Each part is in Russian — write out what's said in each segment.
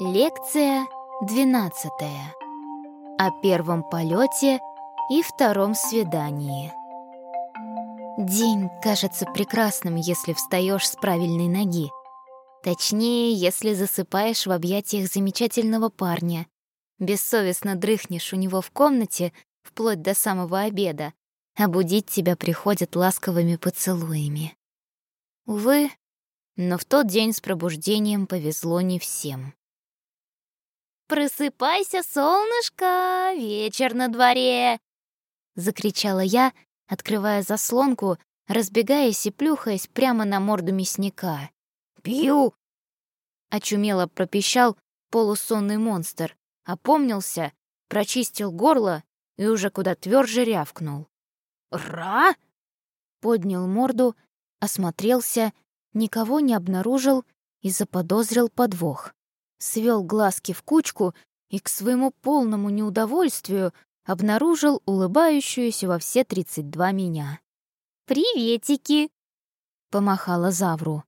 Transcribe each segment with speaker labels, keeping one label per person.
Speaker 1: Лекция 12. О первом полете и втором свидании. День кажется прекрасным, если встаешь с правильной ноги. Точнее, если засыпаешь в объятиях замечательного парня. Бессовестно дрыхнешь у него в комнате вплоть до самого обеда, а будить тебя приходят ласковыми поцелуями. Увы, но в тот день с пробуждением повезло не всем. «Просыпайся, солнышко, вечер на дворе!» Закричала я, открывая заслонку, разбегаясь и плюхаясь прямо на морду мясника. «Пью!» Очумело пропищал полусонный монстр, опомнился, прочистил горло и уже куда тверже рявкнул. «Ра!» Поднял морду, осмотрелся, никого не обнаружил и заподозрил подвох свел глазки в кучку и к своему полному неудовольствию обнаружил улыбающуюся во все тридцать два меня. «Приветики!» — помахала Завру.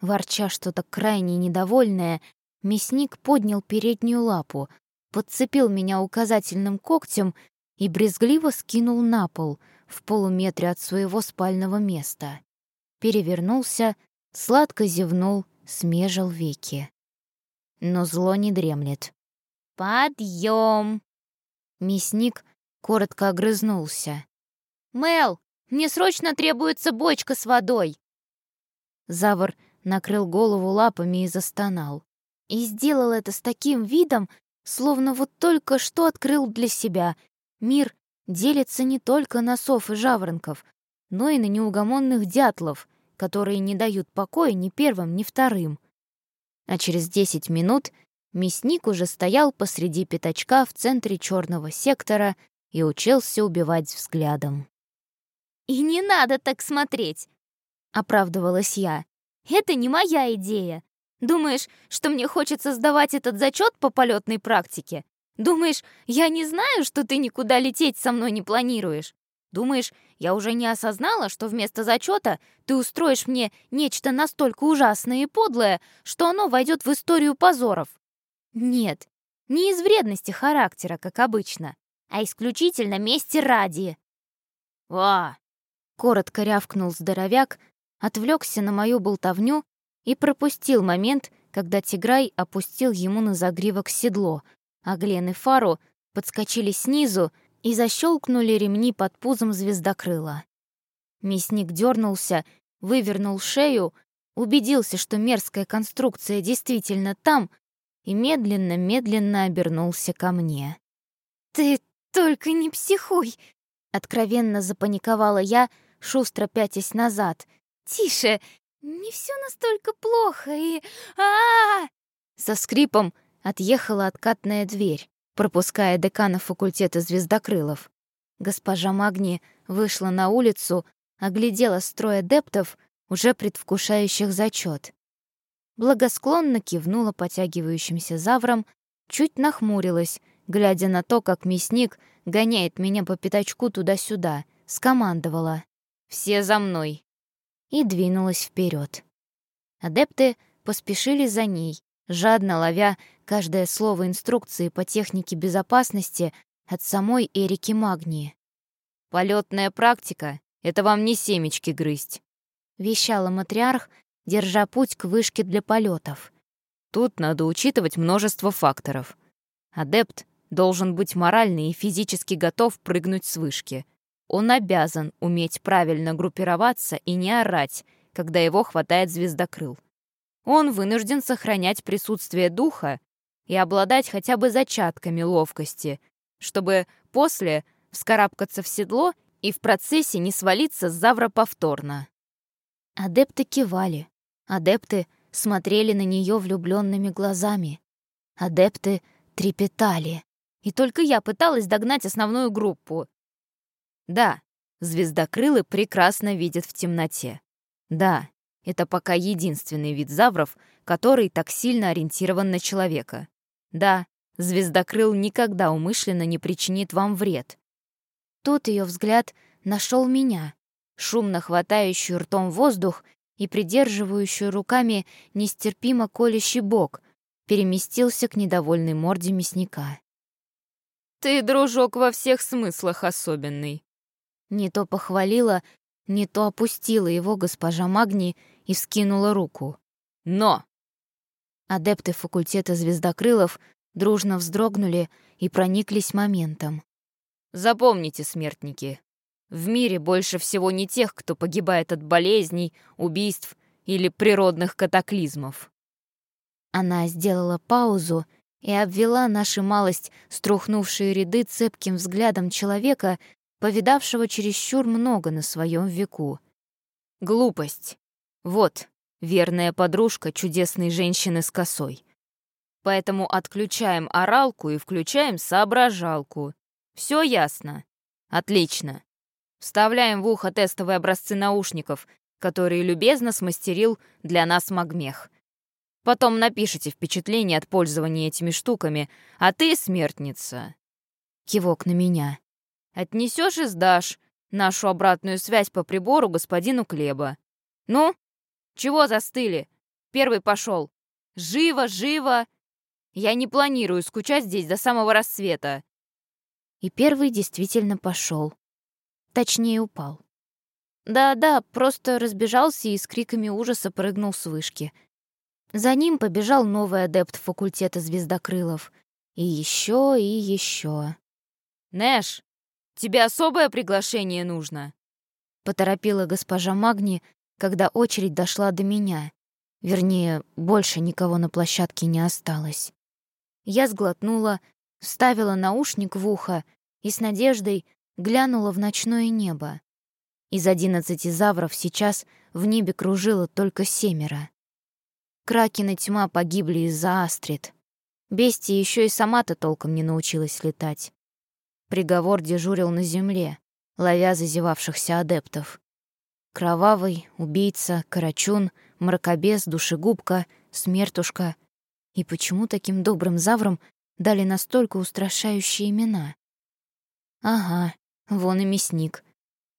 Speaker 1: Ворча что-то крайне недовольное, мясник поднял переднюю лапу, подцепил меня указательным когтем и брезгливо скинул на пол в полуметре от своего спального места. Перевернулся, сладко зевнул, смежил веки но зло не дремлет. «Подъем!» Мясник коротко огрызнулся. «Мел, мне срочно требуется бочка с водой!» Завор накрыл голову лапами и застонал. И сделал это с таким видом, словно вот только что открыл для себя. Мир делится не только на сов и жаворонков, но и на неугомонных дятлов, которые не дают покоя ни первым, ни вторым а через 10 минут мясник уже стоял посреди пятачка в центре черного сектора и учился убивать взглядом. «И не надо так смотреть!» — оправдывалась я. «Это не моя идея. Думаешь, что мне хочется сдавать этот зачет по полетной практике? Думаешь, я не знаю, что ты никуда лететь со мной не планируешь? Думаешь, я уже не осознала, что вместо зачета ты устроишь мне нечто настолько ужасное и подлое, что оно войдет в историю позоров? Нет, не из вредности характера, как обычно, а исключительно мести ради. «Ва!» — коротко рявкнул здоровяк, отвлекся на мою болтовню и пропустил момент, когда Тиграй опустил ему на загривок седло, а Глен и Фару подскочили снизу и защелкнули ремни под пузом звездокрыла. Мясник дернулся, вывернул шею, убедился, что мерзкая конструкция действительно там, и медленно-медленно обернулся ко мне. «Ты только не психуй!» — откровенно запаниковала я, шустро пятясь назад. «Тише! Не все настолько плохо и... а, -а, -а Со скрипом отъехала откатная дверь пропуская декана факультета звездокрылов. Госпожа Магни вышла на улицу, оглядела строй адептов, уже предвкушающих зачет. Благосклонно кивнула потягивающимся заврам, чуть нахмурилась, глядя на то, как мясник гоняет меня по пятачку туда-сюда, скомандовала «Все за мной!» и двинулась вперед. Адепты поспешили за ней, жадно ловя каждое слово инструкции по технике безопасности от самой Эрики Магнии. Полетная практика — это вам не семечки грызть», — вещала матриарх, держа путь к вышке для полетов. «Тут надо учитывать множество факторов. Адепт должен быть морально и физически готов прыгнуть с вышки. Он обязан уметь правильно группироваться и не орать, когда его хватает звездокрыл он вынужден сохранять присутствие духа и обладать хотя бы зачатками ловкости, чтобы после вскарабкаться в седло и в процессе не свалиться с завра повторно. Адепты кивали, адепты смотрели на нее влюбленными глазами, адепты трепетали, и только я пыталась догнать основную группу. Да, звездокрылы прекрасно видят в темноте. Да, это пока единственный вид завров, который так сильно ориентирован на человека. Да, звездокрыл никогда умышленно не причинит вам вред. Тут ее взгляд нашел меня, шумно хватающую ртом воздух и придерживающую руками нестерпимо колющий бок, переместился к недовольной морде мясника.
Speaker 2: «Ты, дружок, во всех смыслах особенный».
Speaker 1: Не то похвалила, не то опустила его госпожа Магни и вскинула руку.
Speaker 2: «Но!»
Speaker 1: Адепты факультета звездокрылов дружно вздрогнули и прониклись моментом.
Speaker 2: «Запомните, смертники, в мире больше всего не тех, кто погибает от болезней, убийств или природных катаклизмов».
Speaker 1: Она сделала паузу и обвела наши малость струхнувшие ряды цепким взглядом человека, повидавшего чересчур много на своем веку.
Speaker 2: «Глупость. Вот, верная подружка чудесной женщины с косой. Поэтому отключаем оралку и включаем соображалку. Все ясно? Отлично. Вставляем в ухо тестовые образцы наушников, которые любезно смастерил для нас Магмех. Потом напишите впечатление от пользования этими штуками, а ты, смертница, кивок на меня, отнесешь и сдашь нашу обратную связь по прибору господину Клеба. Ну, чего застыли? Первый пошел. Живо, живо! Я не планирую скучать здесь до самого рассвета.
Speaker 1: И первый действительно пошел. Точнее, упал. Да-да, просто разбежался и с криками ужаса прыгнул с вышки. За ним побежал новый адепт факультета звездокрылов. И еще, и еще.
Speaker 2: «Нэш, тебе особое приглашение нужно?»
Speaker 1: Поторопила госпожа Магни, когда очередь дошла до меня. Вернее, больше никого на площадке не осталось. Я сглотнула, вставила наушник в ухо и с надеждой глянула в ночное небо. Из одиннадцати завров сейчас в небе кружило только семеро. Кракен и тьма погибли из-за астрид. Бестия еще и сама-то толком не научилась летать. Приговор дежурил на земле, ловя зазевавшихся адептов. Кровавый, убийца, карачун, мракобес, душегубка, смертушка. И почему таким добрым заврам дали настолько устрашающие имена? Ага, вон и мясник.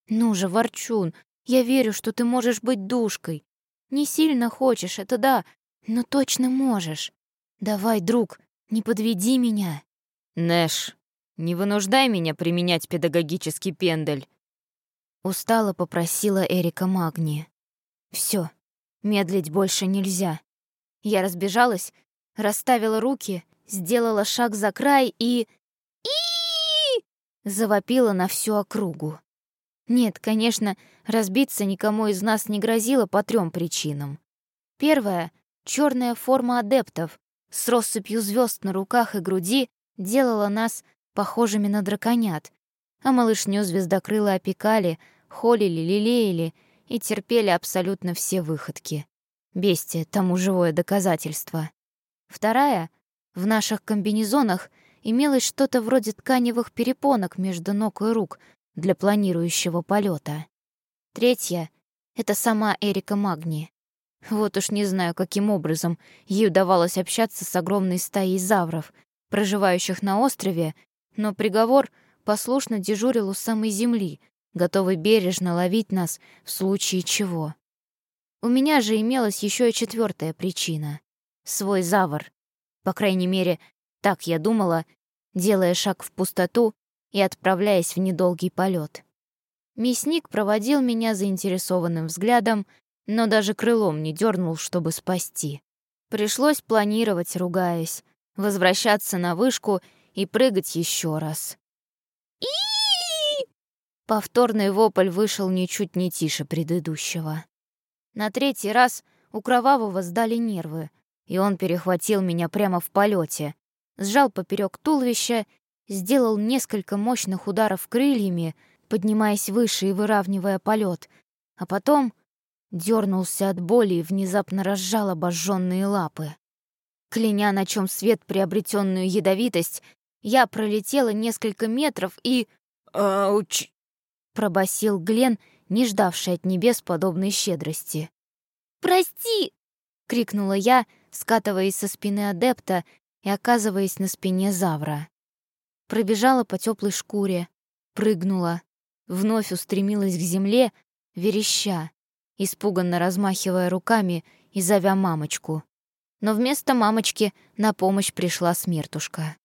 Speaker 1: Ну же, Ворчун, я верю, что ты можешь быть душкой. Не сильно хочешь, это да, но точно можешь. Давай, друг, не подведи меня.
Speaker 2: Нэш, не вынуждай меня применять педагогический пендель.
Speaker 1: Устало попросила Эрика Магни. Все, медлить больше нельзя. Я разбежалась, расставила руки, сделала шаг за край и... и завопила на всю округу. Нет, конечно, разбиться никому из нас не грозило по трем причинам. Первая — черная форма адептов с россыпью звезд на руках и груди делала нас похожими на драконят, а малышню звездокрылы опекали, холили, лелеяли и терпели абсолютно все выходки. Бестия тому живое доказательство. Вторая — в наших комбинезонах имелось что-то вроде тканевых перепонок между ног и рук, для планирующего полета. Третья — это сама Эрика Магни. Вот уж не знаю, каким образом ей удавалось общаться с огромной стаей завров, проживающих на острове, но приговор послушно дежурил у самой земли, готовый бережно ловить нас в случае чего. У меня же имелась еще и четвертая причина — свой завор. По крайней мере, так я думала, делая шаг в пустоту и отправляясь в недолгий полет. Мясник проводил меня заинтересованным взглядом, но даже крылом не дернул, чтобы спасти. Пришлось планировать, ругаясь, возвращаться на вышку и прыгать еще раз. Повторный вопль вышел ничуть не тише предыдущего. На третий раз у Кровавого сдали нервы, и он перехватил меня прямо в полете, сжал поперек туловища сделал несколько мощных ударов крыльями, поднимаясь выше и выравнивая полет, а потом дернулся от боли и внезапно разжал обожженные лапы. Кляня, на чем свет приобретенную ядовитость, я пролетела несколько метров и...
Speaker 2: «Ауч!»
Speaker 1: — пробасил Глен, не ждавший от небес подобной щедрости. «Прости!» — крикнула я, скатываясь со спины адепта и оказываясь на спине Завра пробежала по теплой шкуре, прыгнула, вновь устремилась к земле, вереща, испуганно размахивая руками и зовя мамочку. Но вместо мамочки на помощь пришла смертушка.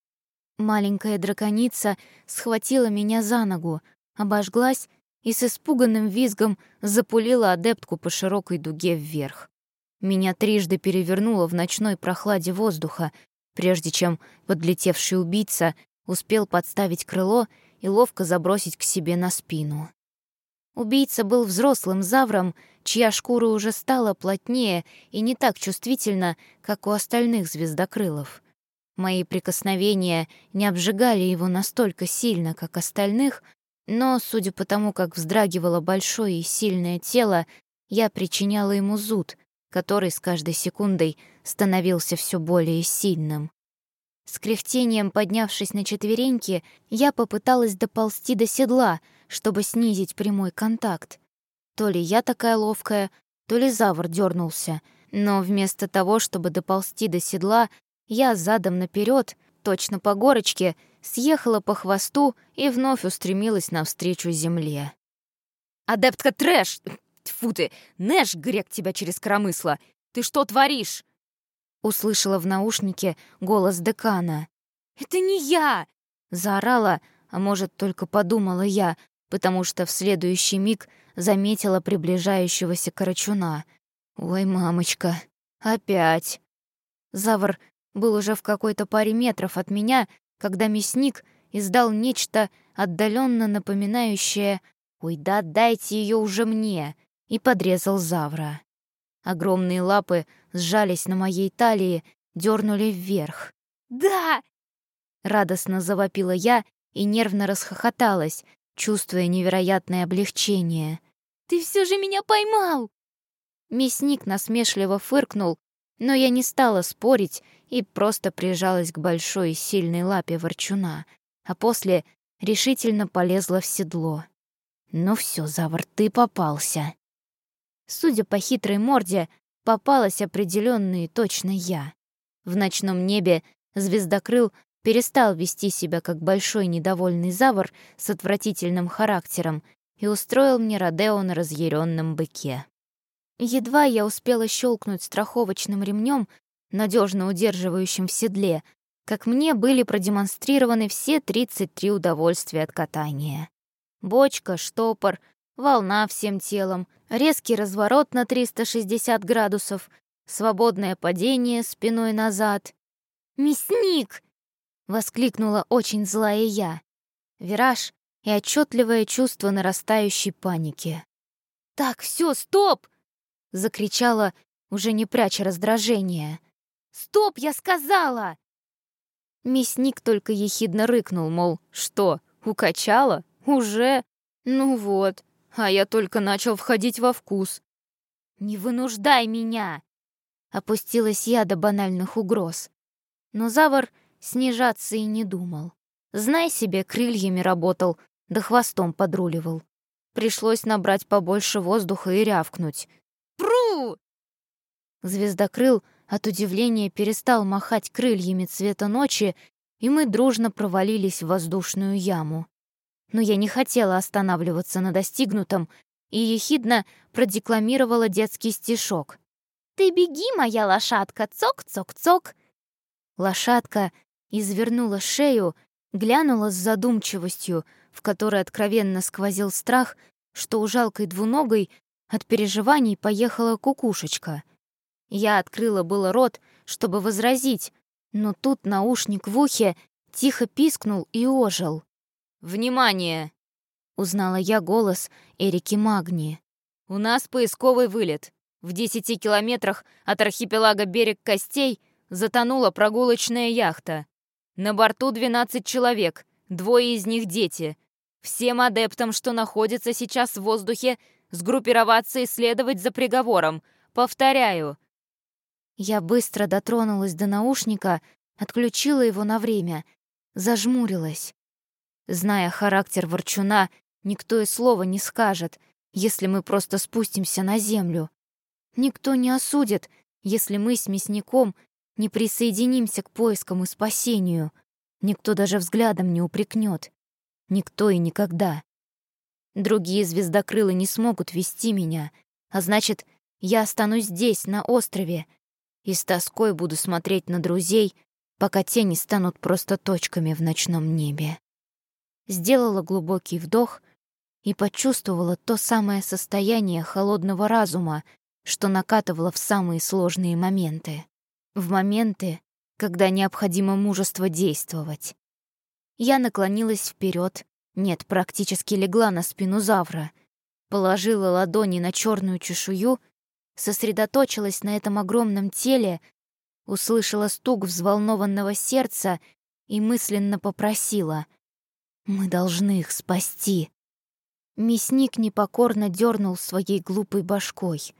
Speaker 1: Маленькая драконица схватила меня за ногу, обожглась и с испуганным визгом запулила адептку по широкой дуге вверх. Меня трижды перевернуло в ночной прохладе воздуха, прежде чем подлетевший убийца успел подставить крыло и ловко забросить к себе на спину. Убийца был взрослым завром, чья шкура уже стала плотнее и не так чувствительна, как у остальных звездокрылов. Мои прикосновения не обжигали его настолько сильно, как остальных, но, судя по тому, как вздрагивало большое и сильное тело, я причиняла ему зуд, который с каждой секундой становился все более сильным. С кряхтением поднявшись на четвереньки, я попыталась доползти до седла, чтобы снизить прямой контакт. То ли я такая ловкая, то ли завор дернулся, но вместо того, чтобы доползти до седла, я задом наперед, точно по горочке, съехала по хвосту и вновь устремилась навстречу земле.
Speaker 2: «Адептка Трэш! Тьфу ты! Нэш, грек тебя через коромысло! Ты что творишь?»
Speaker 1: Услышала в наушнике голос декана.
Speaker 2: «Это не я!»
Speaker 1: Заорала, а может, только подумала я, потому что в следующий миг заметила приближающегося карачуна. «Ой, мамочка, опять!» Завр был уже в какой-то паре метров от меня, когда мясник издал нечто отдаленно напоминающее «Ой, да дайте ее уже мне!» и подрезал Завра. Огромные лапы сжались на моей талии, дернули вверх.
Speaker 2: «Да!»
Speaker 1: Радостно завопила я и нервно расхохоталась, чувствуя невероятное облегчение.
Speaker 2: «Ты все же меня поймал!»
Speaker 1: Мясник насмешливо фыркнул, но я не стала спорить и просто прижалась к большой и сильной лапе ворчуна, а после решительно полезла в седло. «Ну все, Завр, ты попался!» Судя по хитрой морде, попалась определенно и точно я. В ночном небе звездокрыл перестал вести себя как большой недовольный завор с отвратительным характером и устроил мне Родео на разъяренном быке. Едва я успела щелкнуть страховочным ремнем, надежно удерживающим в седле, как мне были продемонстрированы все 33 удовольствия от катания. Бочка, штопор, волна всем телом, резкий разворот на 360 градусов, свободное падение спиной назад.
Speaker 2: «Мясник!»
Speaker 1: — воскликнула очень злая я. Вираж и отчетливое чувство нарастающей паники.
Speaker 2: «Так, все, стоп!»
Speaker 1: — закричала, уже не пряча раздражения.
Speaker 2: «Стоп, я сказала!»
Speaker 1: Мясник только ехидно рыкнул, мол, что, укачала? Уже? Ну вот, а я только начал входить во вкус.
Speaker 2: «Не вынуждай меня!»
Speaker 1: Опустилась я до банальных угроз. Но Завар снижаться и не думал. Знай себе, крыльями работал, да хвостом подруливал. Пришлось набрать побольше воздуха и рявкнуть.
Speaker 2: «Пру!»
Speaker 1: Звездокрыл от удивления перестал махать крыльями цвета ночи, и мы дружно провалились в воздушную яму но я не хотела останавливаться на достигнутом и ехидно продекламировала детский стишок.
Speaker 2: «Ты беги, моя лошадка, цок-цок-цок!»
Speaker 1: Лошадка извернула шею, глянула с задумчивостью, в которой откровенно сквозил страх, что у жалкой двуногой от переживаний поехала кукушечка. Я открыла было рот, чтобы возразить, но тут наушник в ухе тихо пискнул и ожил.
Speaker 2: «Внимание!»
Speaker 1: — узнала я голос Эрики Магни.
Speaker 2: «У нас поисковый вылет. В десяти километрах от архипелага «Берег Костей» затонула прогулочная яхта. На борту 12 человек, двое из них дети. Всем адептам, что находятся сейчас в воздухе, сгруппироваться и следовать за приговором. Повторяю».
Speaker 1: Я быстро дотронулась до наушника, отключила его на время, зажмурилась. Зная характер ворчуна, никто и слова не скажет, если мы просто спустимся на землю. Никто не осудит, если мы с мясником не присоединимся к поискам и спасению. Никто даже взглядом не упрекнет. Никто и никогда. Другие звездокрылы не смогут вести меня, а значит, я останусь здесь, на острове. и с тоской буду смотреть на друзей, пока те не станут просто точками в ночном небе. Сделала глубокий вдох и почувствовала то самое состояние холодного разума, что накатывало в самые сложные моменты. В моменты, когда необходимо мужество действовать. Я наклонилась вперед, нет, практически легла на спину Завра, положила ладони на черную чешую, сосредоточилась на этом огромном теле, услышала стук взволнованного сердца и мысленно попросила «Мы должны их спасти». Мясник непокорно дернул своей глупой башкой.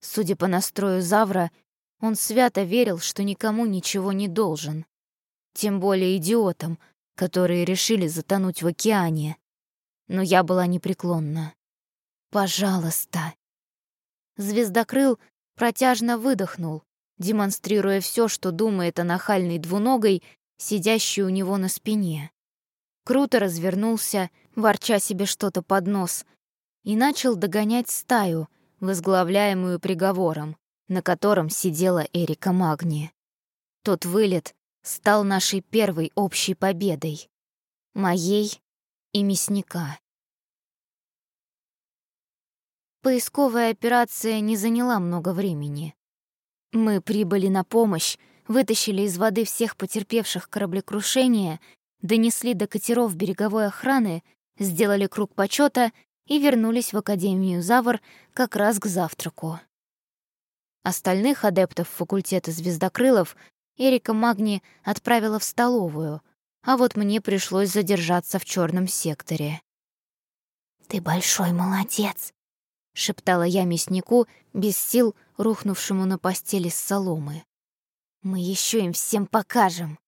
Speaker 1: Судя по настрою Завра, он свято верил, что никому ничего не должен. Тем более идиотам, которые решили затонуть в океане. Но я была непреклонна. «Пожалуйста». Звездокрыл протяжно выдохнул, демонстрируя все, что думает о нахальной двуногой, сидящей у него на спине. Круто развернулся, ворча себе что-то под нос, и начал догонять стаю, возглавляемую приговором на котором сидела Эрика Магни. Тот вылет стал нашей первой общей победой. Моей и мясника. Поисковая операция не заняла много времени. Мы прибыли на помощь, вытащили из воды всех потерпевших кораблекрушения, донесли до катеров береговой охраны, сделали круг почета и вернулись в Академию Завр как раз к завтраку. Остальных адептов факультета звездокрылов Эрика Магни отправила в столовую, а вот мне пришлось задержаться в черном секторе. «Ты большой молодец», — шептала я мяснику, без сил рухнувшему на постели с соломы. «Мы еще им всем покажем».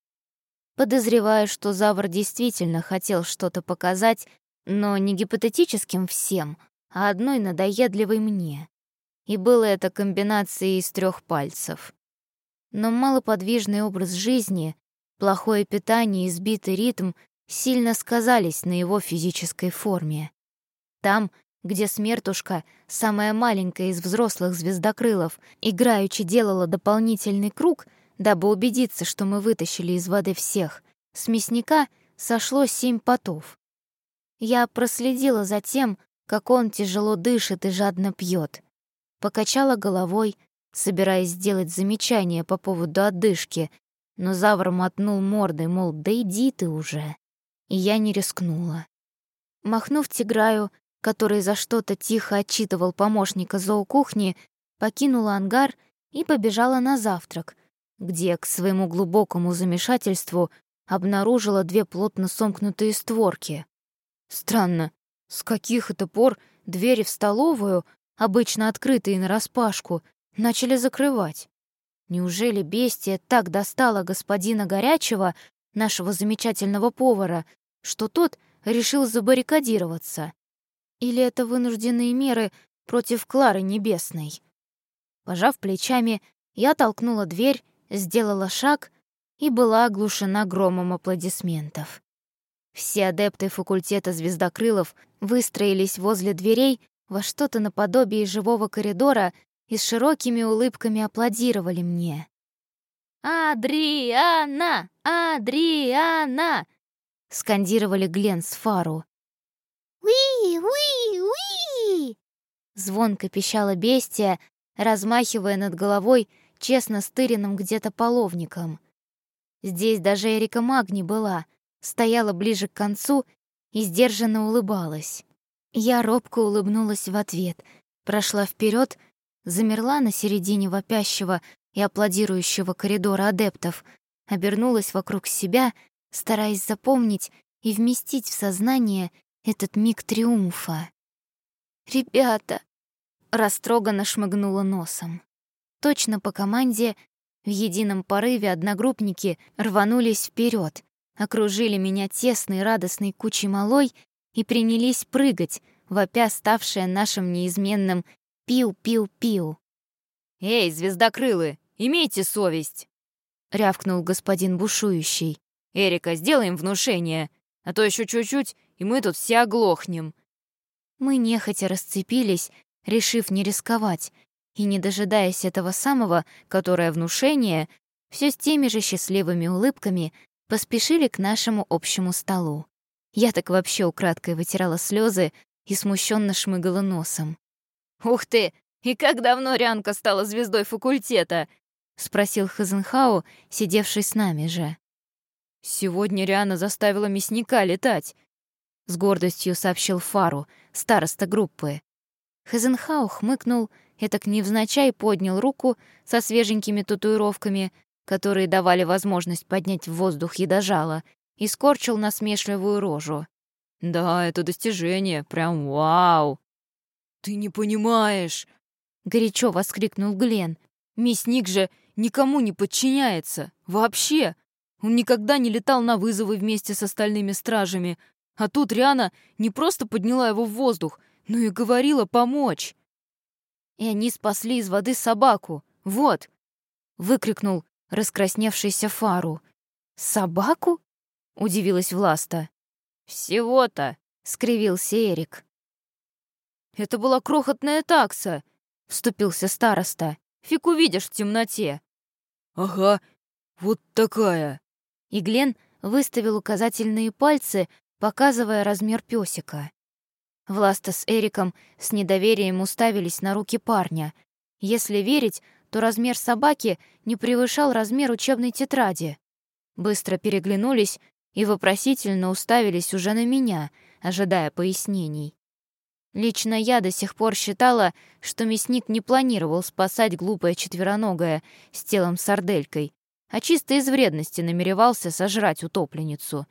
Speaker 1: Подозреваю, что Завр действительно хотел что-то показать, но не гипотетическим всем, а одной надоедливой мне и было это комбинацией из трех пальцев. Но малоподвижный образ жизни, плохое питание и сбитый ритм сильно сказались на его физической форме. Там, где смертушка, самая маленькая из взрослых звездокрылов, играючи делала дополнительный круг, дабы убедиться, что мы вытащили из воды всех, с мясника сошло семь потов. Я проследила за тем, как он тяжело дышит и жадно пьет покачала головой, собираясь сделать замечание по поводу отдышки, но Завр мотнул мордой, мол, да иди ты уже. И я не рискнула. Махнув Тиграю, который за что-то тихо отчитывал помощника зоокухни, покинула ангар и побежала на завтрак, где, к своему глубокому замешательству, обнаружила две плотно сомкнутые створки. Странно, с каких это пор двери в столовую обычно открытые нараспашку, начали закрывать. Неужели бестия так достала господина Горячего, нашего замечательного повара, что тот решил забаррикадироваться? Или это вынужденные меры против Клары Небесной? Пожав плечами, я толкнула дверь, сделала шаг и была оглушена громом аплодисментов. Все адепты факультета звездокрылов выстроились возле дверей во что-то наподобие живого коридора и с широкими улыбками аплодировали мне. «Адриана! Адриана!» — скандировали Глен с Фару.
Speaker 3: «Уи! Уи! Уи!»
Speaker 1: Звонко пищала бестия, размахивая над головой честно стыренным где-то половником. Здесь даже Эрика Магни была, стояла ближе к концу и сдержанно улыбалась. Я робко улыбнулась в ответ, прошла вперед, замерла на середине вопящего и аплодирующего коридора адептов, обернулась вокруг себя, стараясь запомнить и вместить в сознание этот миг триумфа. «Ребята!» — растроганно шмыгнула носом. Точно по команде в едином порыве одногруппники рванулись вперед, окружили меня тесной радостной кучей малой и принялись прыгать, вопя ставшее нашим неизменным «пиу-пиу-пиу».
Speaker 2: «Эй, звездокрылы, имейте совесть!» — рявкнул господин бушующий. «Эрика, сделаем внушение, а то еще чуть-чуть, и мы тут все оглохнем».
Speaker 1: Мы нехотя расцепились, решив не рисковать, и, не дожидаясь этого самого, которое внушение, все с теми же счастливыми улыбками поспешили к нашему общему столу. Я так вообще украдкой вытирала слезы и смущенно шмыгала носом.
Speaker 2: «Ух ты! И как давно Рянка стала звездой факультета?»
Speaker 1: — спросил Хазенхау, сидевший с нами же.
Speaker 2: «Сегодня Риана заставила мясника летать», — с гордостью сообщил Фару, староста группы.
Speaker 1: Хазенхау хмыкнул, этак невзначай поднял руку со свеженькими татуировками, которые давали возможность поднять в воздух едожала, и скорчил насмешливую рожу.
Speaker 2: «Да, это достижение, прям вау!»
Speaker 4: «Ты не понимаешь!»
Speaker 1: — горячо воскликнул Глен.
Speaker 4: «Мясник же никому не подчиняется. Вообще. Он никогда не летал на вызовы вместе с остальными стражами. А тут Риана не просто подняла его в воздух, но и говорила помочь.
Speaker 1: И они спасли из воды собаку. Вот!» — выкрикнул раскрасневшийся Фару. «Собаку?» — удивилась Власта.
Speaker 2: «Всего-то!»
Speaker 1: — скривился Эрик.
Speaker 4: «Это была крохотная такса!» — вступился староста. «Фиг увидишь в темноте!» «Ага, вот такая!»
Speaker 1: И Глен выставил указательные пальцы, показывая размер пёсика. Власта с Эриком с недоверием уставились на руки парня. Если верить, то размер собаки не превышал размер учебной тетради. Быстро переглянулись и вопросительно уставились уже на меня, ожидая пояснений. Лично я до сих пор считала, что мясник не планировал спасать глупое четвероногое с телом сарделькой, а чисто из вредности намеревался сожрать утопленницу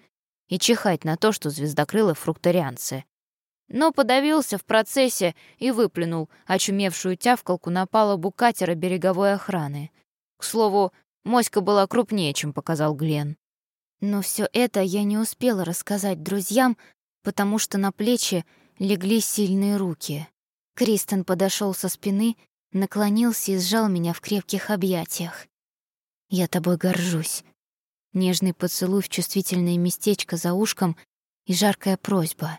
Speaker 1: и чихать на то, что звездокрылы фрукторианцы. Но подавился в процессе и выплюнул очумевшую тявкалку на палубу катера береговой охраны. К слову, моська была крупнее, чем показал Глен. Но все это я не успела рассказать друзьям, потому что на плечи легли сильные руки. Кристен подошел со спины, наклонился и сжал меня в крепких объятиях. «Я тобой горжусь». Нежный поцелуй в чувствительное местечко за ушком и жаркая просьба.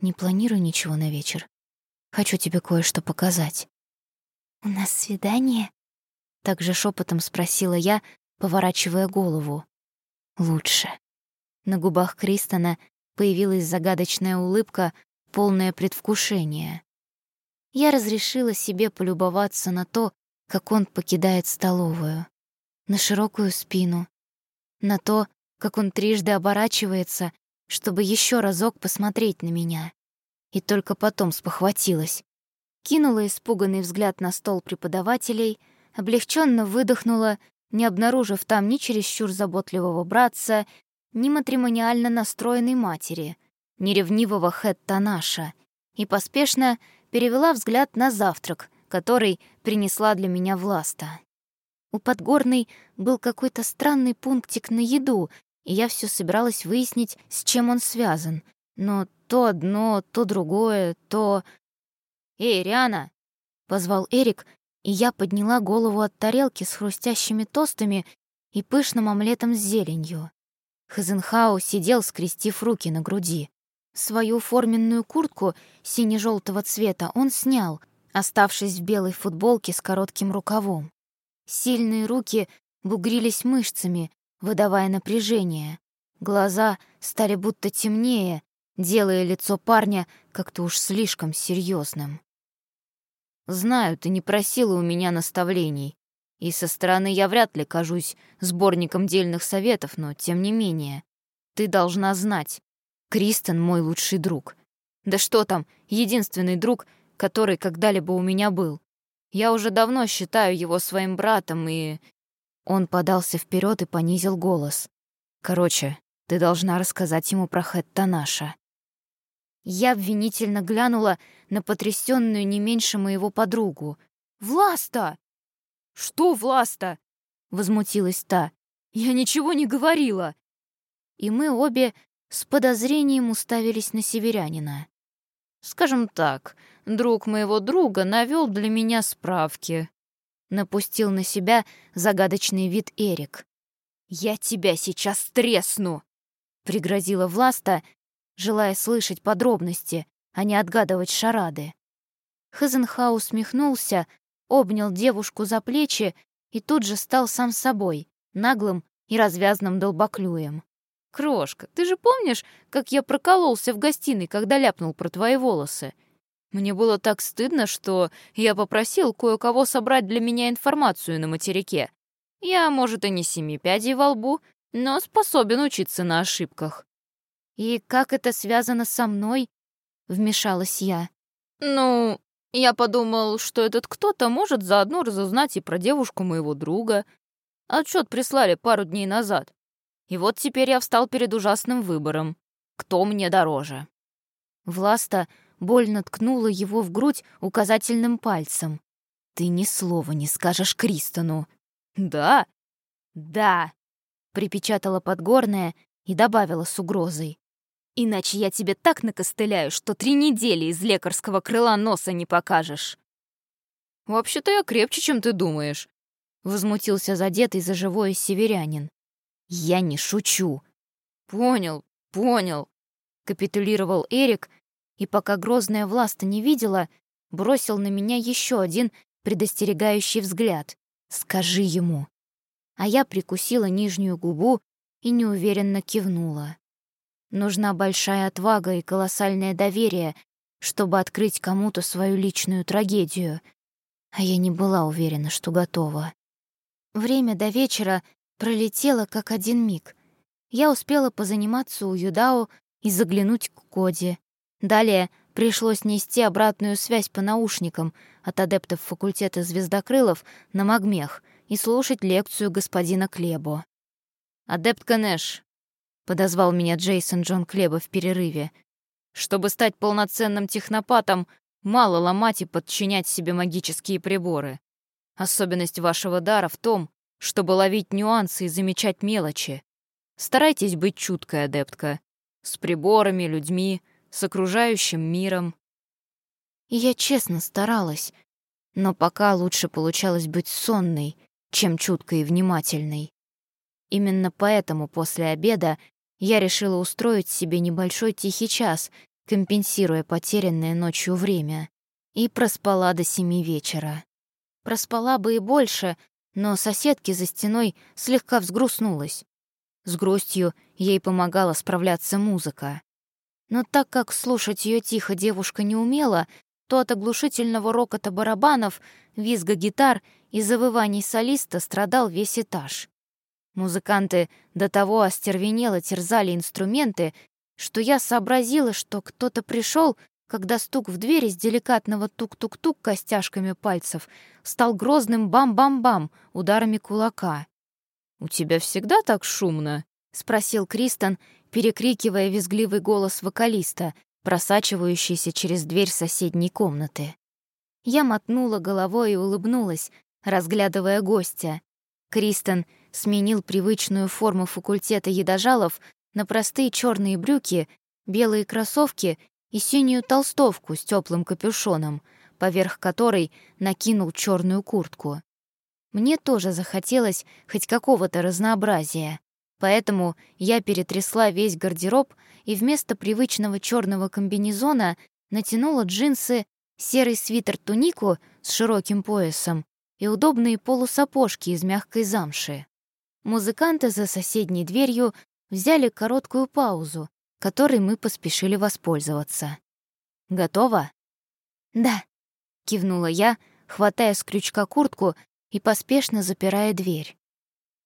Speaker 1: «Не планирую ничего на вечер. Хочу тебе кое-что показать».
Speaker 3: «У нас свидание?»
Speaker 1: Также шепотом спросила я, поворачивая голову. «Лучше». На губах Кристона появилась загадочная улыбка, полное предвкушение. Я разрешила себе полюбоваться на то, как он покидает столовую, на широкую спину, на то, как он трижды оборачивается, чтобы еще разок посмотреть на меня. И только потом спохватилась. Кинула испуганный взгляд на стол преподавателей, облегченно выдохнула, не обнаружив там ни чересчур заботливого братца, ни матримониально настроенной матери — неревнивого Хэттанаша и поспешно перевела взгляд на завтрак, который принесла для меня Власта. У Подгорной был какой-то странный пунктик на еду, и я все собиралась выяснить, с чем он связан. Но то одно, то другое, то... «Эй, Риана!» — позвал Эрик, и я подняла голову от тарелки с хрустящими тостами и пышным омлетом с зеленью. Хазенхау сидел, скрестив руки на груди. Свою форменную куртку сине-желтого цвета он снял, оставшись в белой футболке с коротким рукавом. Сильные руки бугрились мышцами, выдавая напряжение. Глаза стали будто темнее, делая лицо парня как-то уж слишком серьезным. «Знаю, ты не просила у меня наставлений, и со стороны я вряд ли кажусь сборником дельных советов, но тем не менее, ты должна знать, Кристен — мой лучший друг. Да что там, единственный друг, который когда-либо у меня был. Я уже давно считаю его своим братом, и...» Он подался вперед и понизил голос. «Короче, ты должна рассказать ему про Хэттанаша». Я обвинительно глянула на потрясённую не меньше моего подругу. «Власта!»
Speaker 4: «Что Власта?»
Speaker 1: — возмутилась та.
Speaker 4: «Я ничего не говорила!»
Speaker 1: И мы обе с подозрением уставились на северянина. «Скажем так, друг моего друга навёл для меня справки», — напустил на себя загадочный вид Эрик.
Speaker 4: «Я тебя сейчас тресну!» — пригрозила Власта, желая слышать подробности, а не отгадывать шарады.
Speaker 1: Хазенхау усмехнулся, обнял девушку за плечи и тут же стал сам собой, наглым и развязным долбоклюем.
Speaker 2: «Крошка, ты же помнишь, как я прокололся в гостиной, когда ляпнул про твои волосы? Мне было так стыдно, что я попросил кое-кого собрать для меня информацию на материке. Я, может, и не семи пядей во лбу, но способен учиться на ошибках».
Speaker 1: «И как это связано со мной?» — вмешалась я.
Speaker 2: «Ну, я подумал, что этот кто-то может заодно разузнать и про девушку моего друга. Отчет прислали пару дней назад. И вот теперь я встал перед ужасным выбором. Кто мне дороже?»
Speaker 1: Власта больно ткнула его в грудь указательным пальцем. «Ты ни слова не скажешь Кристону».
Speaker 2: «Да?»
Speaker 1: «Да», — припечатала Подгорная и добавила с угрозой. «Иначе я тебе так накостыляю, что три недели из лекарского крыла носа не покажешь».
Speaker 2: «Вообще-то я крепче, чем ты думаешь», — возмутился задетый за живое северянин.
Speaker 1: «Я не шучу».
Speaker 2: «Понял, понял», — капитулировал Эрик, и пока грозная власта не видела, бросил на меня еще один предостерегающий взгляд.
Speaker 1: «Скажи ему». А я прикусила нижнюю губу и неуверенно кивнула. Нужна большая отвага и колоссальное доверие, чтобы открыть кому-то свою личную трагедию. А я не была уверена, что готова. Время до вечера пролетело как один миг. Я успела позаниматься у Юдао и заглянуть к Коде. Далее пришлось нести обратную связь по наушникам от адептов факультета звездокрылов на Магмех и слушать лекцию господина Клебо.
Speaker 2: «Адепт Канеш», — подозвал меня Джейсон Джон Клеба в перерыве. «Чтобы стать полноценным технопатом, мало ломать и подчинять себе магические приборы. Особенность вашего дара в том, чтобы ловить нюансы и замечать мелочи. Старайтесь быть чуткой, адептка. С приборами, людьми, с окружающим миром.
Speaker 1: Я честно старалась, но пока лучше получалось быть сонной, чем чуткой и внимательной. Именно поэтому после обеда я решила устроить себе небольшой тихий час, компенсируя потерянное ночью время, и проспала до семи вечера. Проспала бы и больше, но соседке за стеной слегка взгрустнулась. С грустью ей помогала справляться музыка. Но так как слушать ее тихо девушка не умела, то от оглушительного рокота барабанов, визга гитар и завываний солиста страдал весь этаж. Музыканты до того остервенело терзали инструменты, что я сообразила, что кто-то пришел, когда стук в двери с деликатного тук-тук-тук костяшками пальцев стал грозным бам-бам-бам ударами кулака.
Speaker 2: «У тебя всегда так шумно?» — спросил Кристен, перекрикивая визгливый голос вокалиста, просачивающийся через дверь соседней комнаты.
Speaker 1: Я мотнула головой и улыбнулась, разглядывая гостя. Кристен сменил привычную форму факультета едожалов на простые черные брюки, белые кроссовки и синюю толстовку с теплым капюшоном, поверх которой накинул черную куртку. Мне тоже захотелось хоть какого-то разнообразия. Поэтому я перетрясла весь гардероб и вместо привычного черного комбинезона натянула джинсы, серый свитер-тунику с широким поясом и удобные полусапожки из мягкой замши. Музыканты за соседней дверью взяли короткую паузу, которой мы поспешили воспользоваться. «Готово?» «Да», — кивнула я, хватая с крючка куртку и поспешно запирая дверь.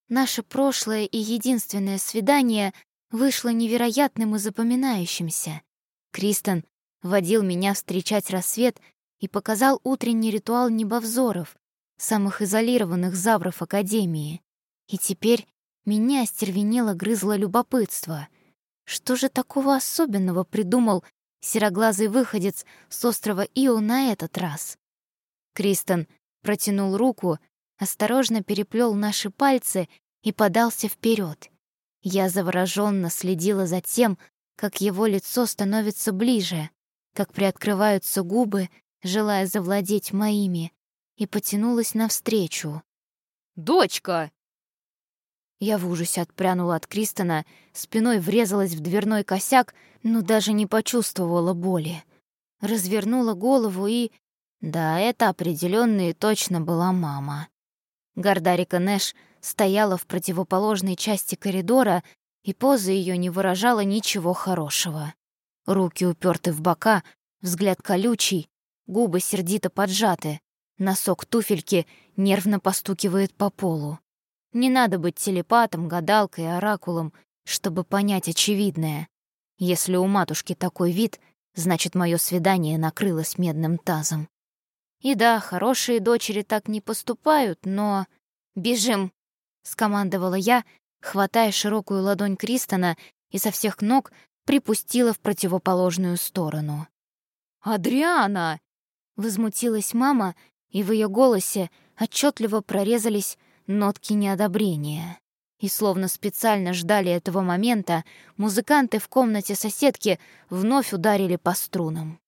Speaker 1: Наше прошлое и единственное свидание вышло невероятным и запоминающимся. Кристен водил меня встречать рассвет и показал утренний ритуал небовзоров, самых изолированных завров Академии. И теперь меня остервенело грызло любопытство. Что же такого особенного придумал сероглазый выходец с острова Ио на этот раз? Кристен протянул руку, осторожно переплел наши пальцы и подался вперед. Я завороженно следила за тем, как его лицо становится ближе, как приоткрываются губы, желая завладеть моими, и потянулась навстречу.
Speaker 2: «Дочка!»
Speaker 1: Я в ужасе отпрянула от Кристона, спиной врезалась в дверной косяк, но даже не почувствовала боли. Развернула голову и... Да, это определенно и точно была мама. Гордарика Нэш стояла в противоположной части коридора, и поза ее не выражала ничего хорошего. Руки уперты в бока, взгляд колючий, губы сердито поджаты, носок туфельки нервно постукивает по полу. Не надо быть телепатом, гадалкой, оракулом, чтобы понять очевидное. Если у матушки такой вид, значит, мое свидание накрылось медным тазом. И да, хорошие дочери так не поступают, но... «Бежим!» — скомандовала я, хватая широкую ладонь Кристона и со всех ног припустила в противоположную сторону.
Speaker 4: «Адриана!»
Speaker 1: — возмутилась мама, и в ее голосе отчетливо прорезались нотки неодобрения. И словно специально ждали этого момента, музыканты в комнате соседки вновь ударили по струнам.